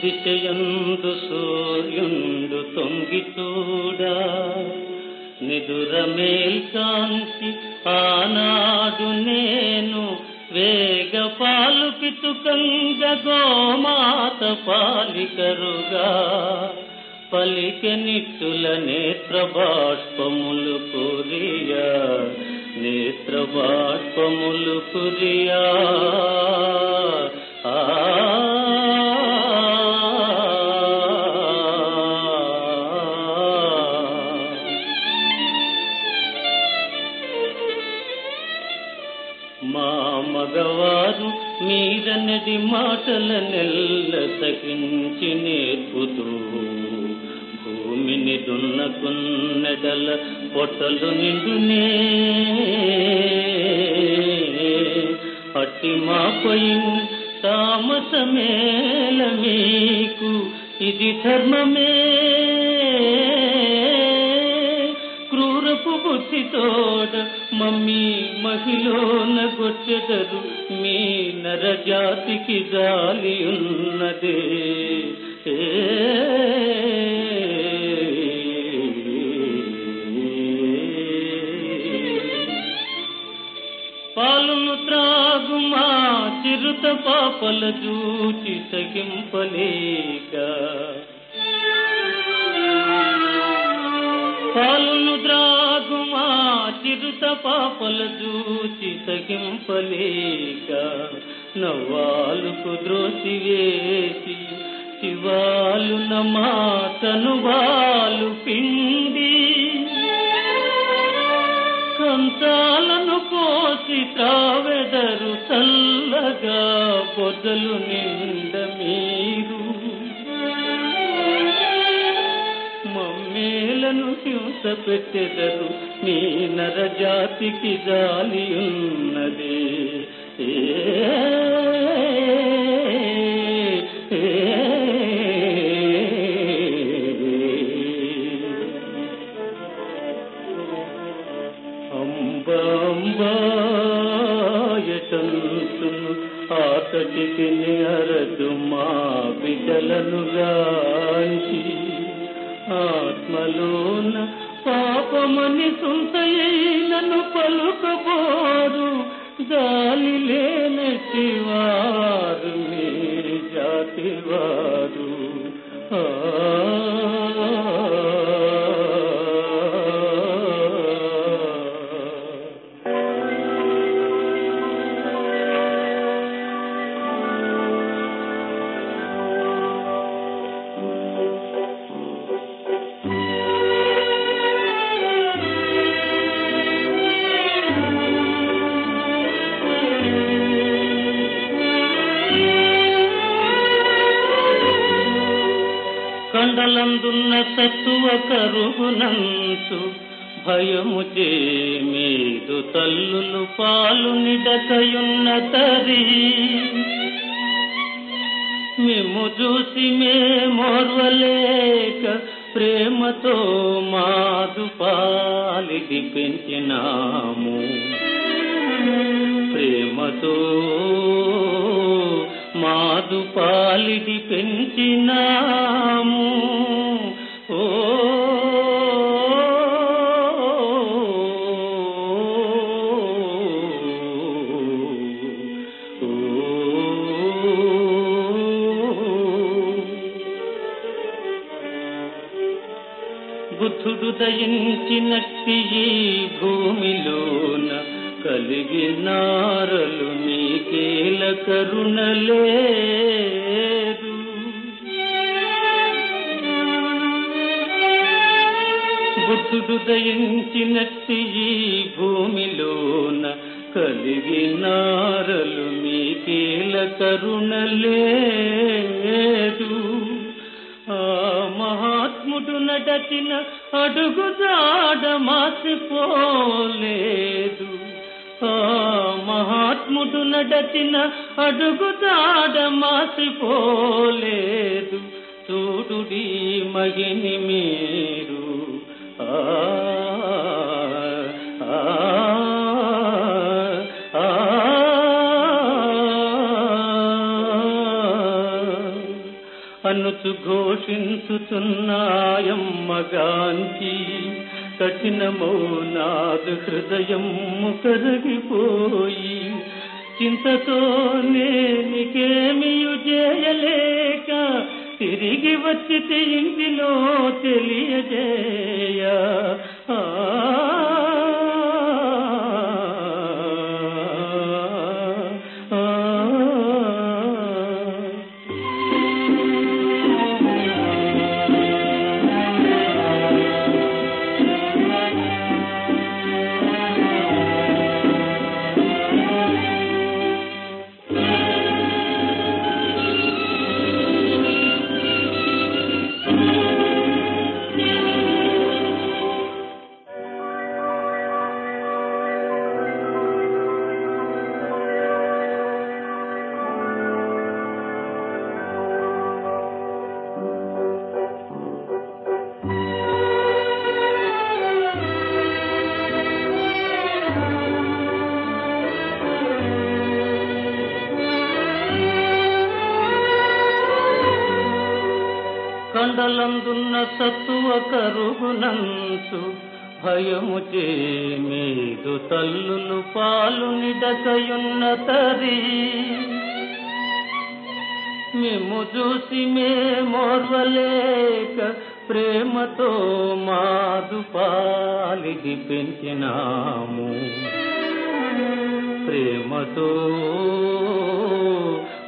దిశయందు సూర్యుండు తొంగి చూడా నిదుర మేల్కాంతి ఆనాడు నేను వేగ పాలు పితుకంగ గోమాత పాలికరుగా. పలికె నిట్టుల నేత్ర బాష్పములు కురియా నేత్ర బాష్పములు కురియా. ఆ మగవారు మీరనది మాటల నెల్ల తగించి నేర్పుతూ భూమిని దున్నకున్నెడల పొట్టలు నిండునే. అట్టి మాపై తామసమేల మీకు ఇది ధర్మమే. క్రూరపు బుద్ధితోడ మమ్మీ మహిళన గొచ్చెదరు మీ నరజాతికి జాలి ఉన్నదే. పాలును త్రాగు మా చిరుత పాపల జూచి సగింపలేక చిరుత పాపల చూచి తగింపలేక నవ్వాలుకు ద్రోసివేసి శివాలు నమాతనుభాలు పిండి. కంచాలను కోసి త్రావెదరు చల్లగా పొదలు నిండ మీరు మమ్మేలను హింస పెట్టెదరు నీ నరజాతికి జాలి ఉన్నది ఏ అంబాంబాయటంతును ఆతటికి అరదు మా బిడ్డలను గాంచి. ఆత్మలోన పాపమని సుంతయైనను పలుకబోరు. గాలి లేనటి శివా కండలందున్న సత్తువ కరుగునంచు భయము చే మీదు తల్లులు పాలు నిడకయున్న తరి. మేము చూసి మేమోర్వలేక ప్రేమతో మాదు పాలిది పెంచినాము ప్రేమతో మాదు పాలిది పెంచినాము. ఓ బుద్ధుడు దయించినట్టి ఈ భూమిలోన కలిగినారలు నీకేల కరుణలేదు బుద్ధుడు దయించినట్టి ఈ భూమిలోన కలిగినారలు మీకేల కరుణలేదు ఆ మహాత్ముడు నడచిన అడుగు జాడ మాసిపోలేదు. మహాత్ముడు నడచిన అడుగుదాడ మాసిపోలేదు. చూడుడి మగిని మీరు. ఆ అనుచు ఘోషించుచున్నాయమ్మ గాంధీ. కఠినమో కఠినమౌనాదు హృదయం కరిగిపోయి చింతతో నేనికేమియు చేయలేక తిరిగి వచ్చి ఇంటిలో తెలియజేయ. సత్తువ కరుగునంచు భయము చే మీదు తల్లులు పాలు నిడకయున్న తరి. మేము చూసి మేమోర్వలేక ప్రేమతో మాదు పాలిది పెంచినాము. ప్రేమతో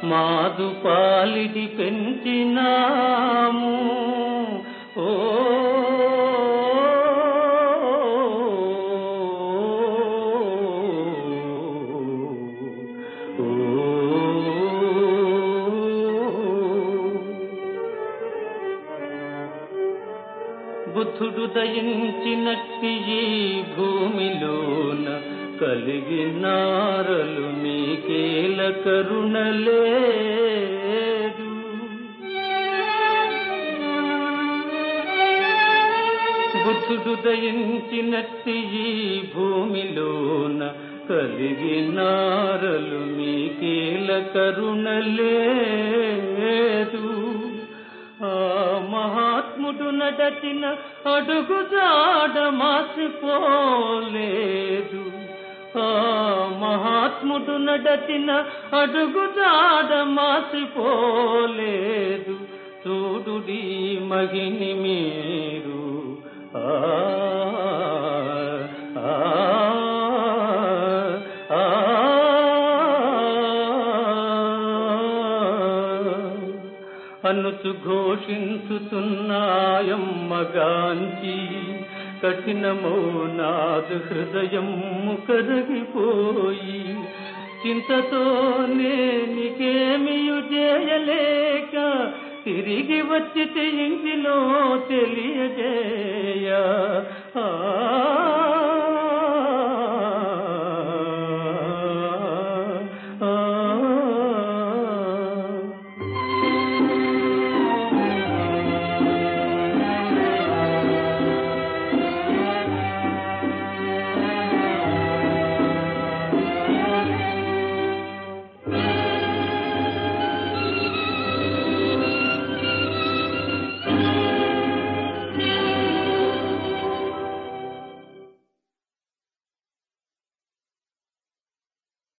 మాదు పాలిది పెంచినాము. బుద్ధుడు దయించినట్టి ఈ భూమిలోన కలిగినారలు మీకేల కరుణలే బుద్ధుడు దయించినట్టి ఈ భూమిలోన కలిగినారలు మీకేల కరుణలేదు ఆ మహాత్ముడు నడచిన అడుగు జాడ మాసిపోలేదు ఆ మహాత్ముడు నడచిన అడుగు జాడ మాసిపోలేదు చూడుడి మగిని మీరు. అనుచు ఘోషించుతున్నాయమ్మగాంచి కఠినమౌనాదు హృదయం కరిగిపోయి చింతతో నేనికేమియు చేయలేక తిరిగి వచ్చితే ఇంటిలో తెలియజేయ.